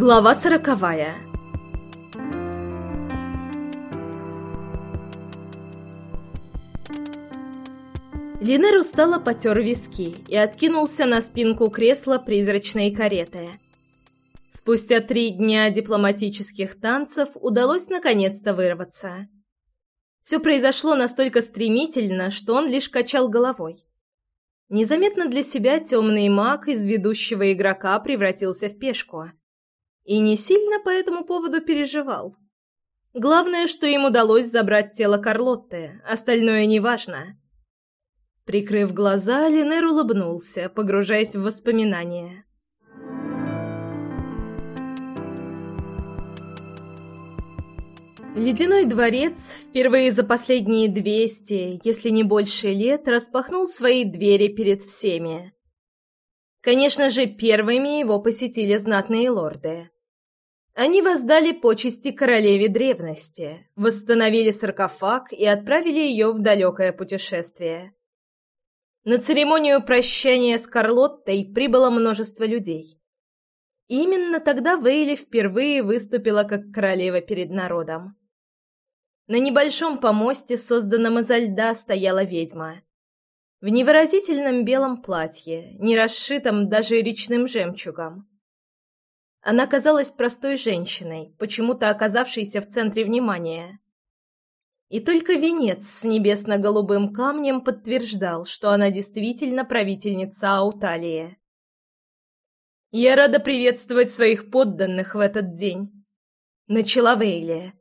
Глава сороковая Линер устало потер виски и откинулся на спинку кресла призрачной кареты. Спустя три дня дипломатических танцев удалось наконец-то вырваться. Все произошло настолько стремительно, что он лишь качал головой. Незаметно для себя темный маг из ведущего игрока превратился в пешку. И не сильно по этому поводу переживал. Главное, что им удалось забрать тело Карлотты, остальное неважно. Прикрыв глаза, Линер улыбнулся, погружаясь в воспоминания. Ледяной дворец впервые за последние двести, если не больше лет, распахнул свои двери перед всеми. Конечно же, первыми его посетили знатные лорды. Они воздали почести королеве древности, восстановили саркофаг и отправили ее в далекое путешествие. На церемонию прощания с Карлоттой прибыло множество людей. Именно тогда Вейли впервые выступила как королева перед народом. На небольшом помосте, созданном изо льда, стояла ведьма. В невыразительном белом платье, не расшитом даже речным жемчугом. Она казалась простой женщиной, почему-то оказавшейся в центре внимания. И только венец с небесно-голубым камнем подтверждал, что она действительно правительница Ауталии. «Я рада приветствовать своих подданных в этот день», — начала Вейлия.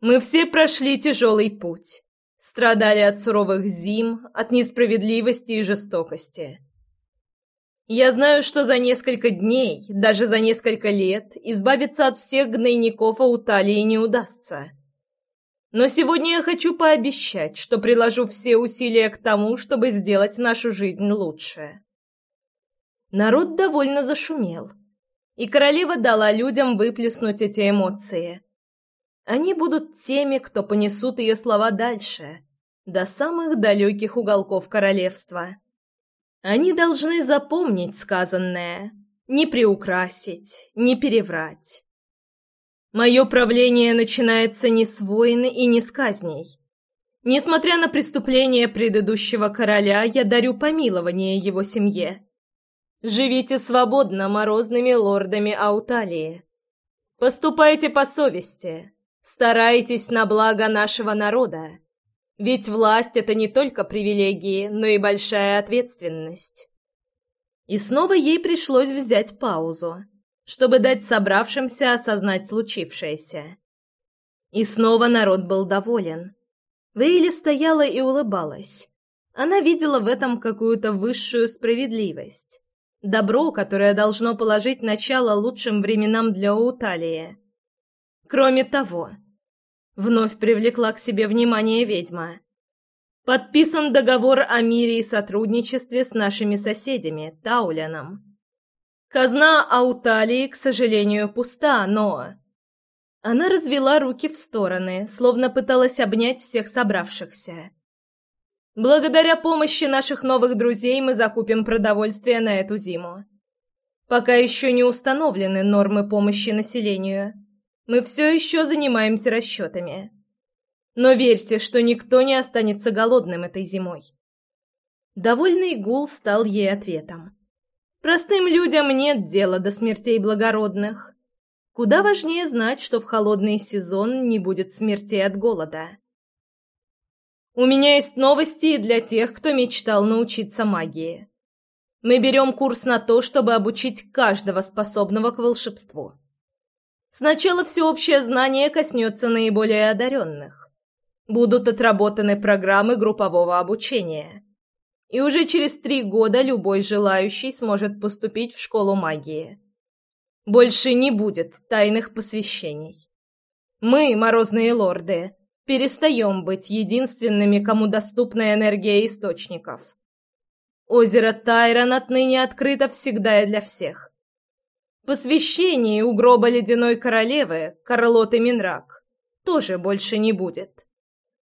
Мы все прошли тяжелый путь, страдали от суровых зим, от несправедливости и жестокости. Я знаю, что за несколько дней, даже за несколько лет, избавиться от всех гнойников Ауталии не удастся. Но сегодня я хочу пообещать, что приложу все усилия к тому, чтобы сделать нашу жизнь лучше. Народ довольно зашумел, и королева дала людям выплеснуть эти эмоции – они будут теми, кто понесут ее слова дальше, до самых далеких уголков королевства. Они должны запомнить сказанное, не приукрасить, не переврать. Мое правление начинается не с войны и не с казней. Несмотря на преступления предыдущего короля, я дарю помилование его семье. Живите свободно морозными лордами Ауталии. Поступайте по совести. Старайтесь на благо нашего народа. Ведь власть — это не только привилегии, но и большая ответственность. И снова ей пришлось взять паузу, чтобы дать собравшимся осознать случившееся. И снова народ был доволен. Вейли стояла и улыбалась. Она видела в этом какую-то высшую справедливость. Добро, которое должно положить начало лучшим временам для Уталии. Кроме того, вновь привлекла к себе внимание ведьма. Подписан договор о мире и сотрудничестве с нашими соседями, Тауляном. Казна Ауталии, к сожалению, пуста, но... Она развела руки в стороны, словно пыталась обнять всех собравшихся. Благодаря помощи наших новых друзей мы закупим продовольствие на эту зиму. Пока еще не установлены нормы помощи населению мы все еще занимаемся расчетами. Но верьте, что никто не останется голодным этой зимой. Довольный гул стал ей ответом. Простым людям нет дела до смертей благородных. Куда важнее знать, что в холодный сезон не будет смертей от голода. У меня есть новости для тех, кто мечтал научиться магии. Мы берем курс на то, чтобы обучить каждого способного к волшебству. Сначала всеобщее знание коснется наиболее одаренных. Будут отработаны программы группового обучения. И уже через три года любой желающий сможет поступить в школу магии. Больше не будет тайных посвящений. Мы, морозные лорды, перестаем быть единственными, кому доступна энергия источников. Озеро Тайрон отныне открыто всегда и для всех Посвящений у гроба ледяной королевы, Карлоты Минрак, тоже больше не будет.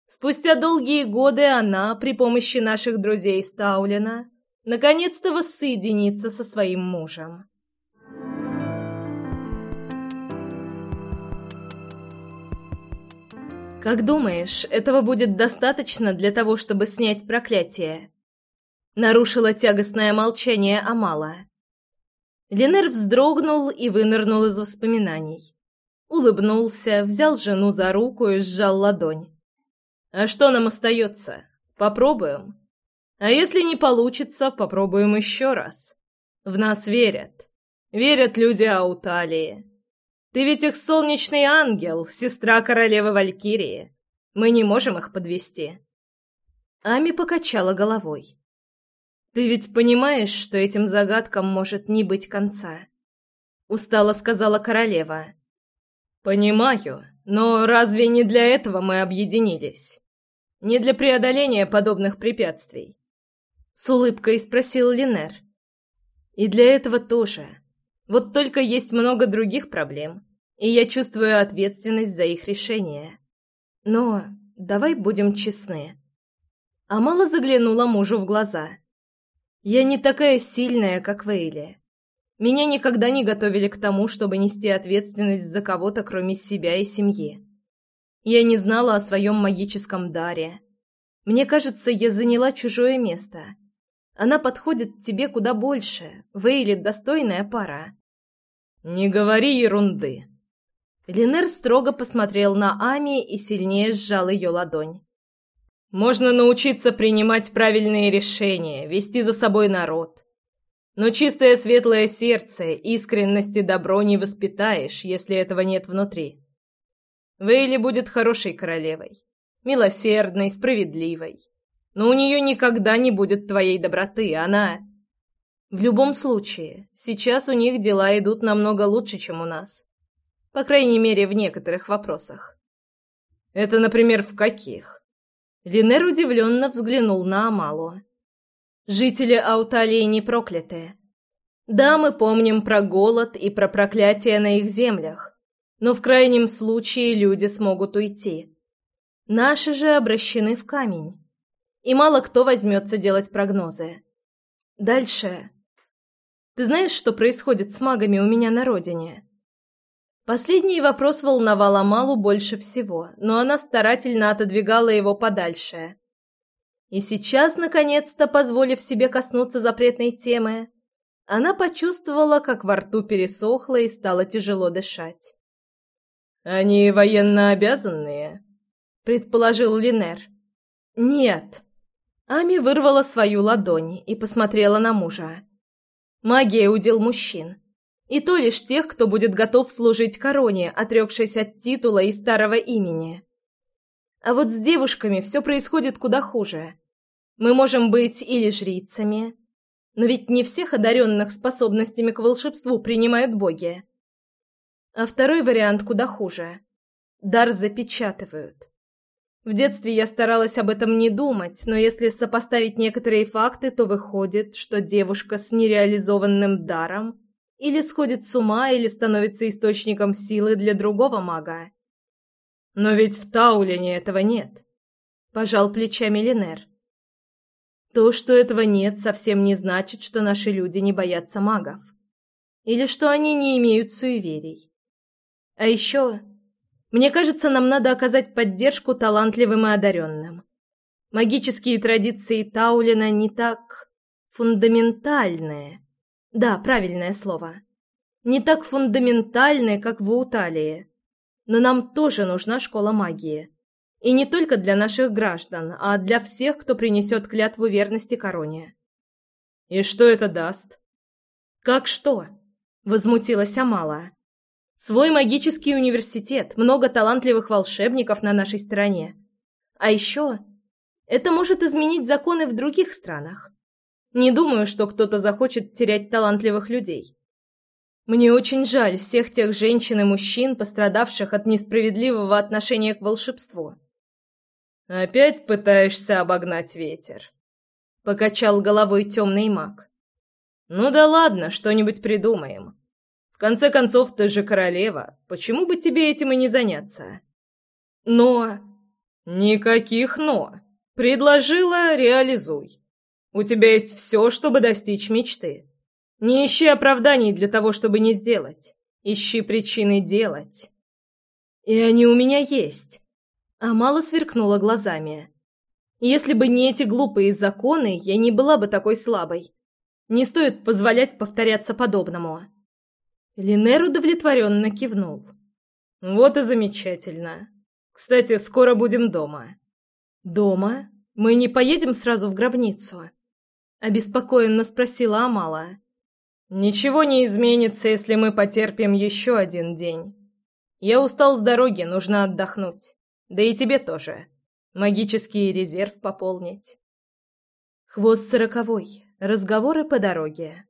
Спустя долгие годы она, при помощи наших друзей Стаулина, наконец-то воссоединится со своим мужем. «Как думаешь, этого будет достаточно для того, чтобы снять проклятие?» Нарушила тягостное молчание Амала. Ленер вздрогнул и вынырнул из воспоминаний. Улыбнулся, взял жену за руку и сжал ладонь. «А что нам остается? Попробуем. А если не получится, попробуем еще раз. В нас верят. Верят люди Ауталии. Ты ведь их солнечный ангел, сестра королевы Валькирии. Мы не можем их подвести. Ами покачала головой. Ты ведь понимаешь, что этим загадкам может не быть конца? Устало сказала королева. Понимаю, но разве не для этого мы объединились? Не для преодоления подобных препятствий? С улыбкой спросил Линер. И для этого тоже. Вот только есть много других проблем, и я чувствую ответственность за их решение. Но давай будем честны. Амала заглянула мужу в глаза. Я не такая сильная, как Вейли. Меня никогда не готовили к тому, чтобы нести ответственность за кого-то, кроме себя и семьи. Я не знала о своем магическом даре. Мне кажется, я заняла чужое место. Она подходит тебе куда больше. Вейли — достойная пара. «Не говори ерунды!» Линер строго посмотрел на Ами и сильнее сжал ее ладонь. «Можно научиться принимать правильные решения, вести за собой народ. Но чистое светлое сердце, искренность и добро не воспитаешь, если этого нет внутри. Вейли будет хорошей королевой, милосердной, справедливой. Но у нее никогда не будет твоей доброты, она...» В любом случае, сейчас у них дела идут намного лучше, чем у нас. По крайней мере, в некоторых вопросах. Это, например, в каких? Линер удивленно взглянул на Амалу. Жители Ауталии не прокляты. Да, мы помним про голод и про проклятие на их землях, но в крайнем случае люди смогут уйти. Наши же обращены в камень. И мало кто возьмется делать прогнозы. Дальше ты знаешь, что происходит с магами у меня на родине?» Последний вопрос волновал Амалу больше всего, но она старательно отодвигала его подальше. И сейчас, наконец-то, позволив себе коснуться запретной темы, она почувствовала, как во рту пересохло и стало тяжело дышать. «Они военно обязанные?» — предположил Линер. «Нет». Ами вырвала свою ладонь и посмотрела на мужа. Магия – удел мужчин. И то лишь тех, кто будет готов служить короне, отрекшись от титула и старого имени. А вот с девушками все происходит куда хуже. Мы можем быть или жрицами, но ведь не всех одаренных способностями к волшебству принимают боги. А второй вариант куда хуже. Дар запечатывают. В детстве я старалась об этом не думать, но если сопоставить некоторые факты, то выходит, что девушка с нереализованным даром или сходит с ума, или становится источником силы для другого мага. Но ведь в Таулине этого нет, пожал плечами Линер. То, что этого нет, совсем не значит, что наши люди не боятся магов. Или что они не имеют суеверий. А еще мне кажется, нам надо оказать поддержку талантливым и одаренным. Магические традиции Таулина не так фундаментальные. Да, правильное слово. Не так фундаментальные, как в Уталии. Но нам тоже нужна школа магии. И не только для наших граждан, а для всех, кто принесет клятву верности короне. И что это даст? Как что? Возмутилась Амала. Свой магический университет, много талантливых волшебников на нашей стороне. А еще это может изменить законы в других странах. Не думаю, что кто-то захочет терять талантливых людей. Мне очень жаль всех тех женщин и мужчин, пострадавших от несправедливого отношения к волшебству. Опять пытаешься обогнать ветер, покачал головой темный маг. Ну да ладно, что-нибудь придумаем конце концов, ты же королева. Почему бы тебе этим и не заняться? Но... Никаких «но». Предложила — реализуй. У тебя есть все, чтобы достичь мечты. Не ищи оправданий для того, чтобы не сделать. Ищи причины делать. И они у меня есть. Амала сверкнула глазами. «Если бы не эти глупые законы, я не была бы такой слабой. Не стоит позволять повторяться подобному». Линер удовлетворенно кивнул. «Вот и замечательно. Кстати, скоро будем дома». «Дома? Мы не поедем сразу в гробницу?» Обеспокоенно спросила Амала. «Ничего не изменится, если мы потерпим еще один день. Я устал с дороги, нужно отдохнуть. Да и тебе тоже. Магический резерв пополнить». Хвост сороковой. Разговоры по дороге.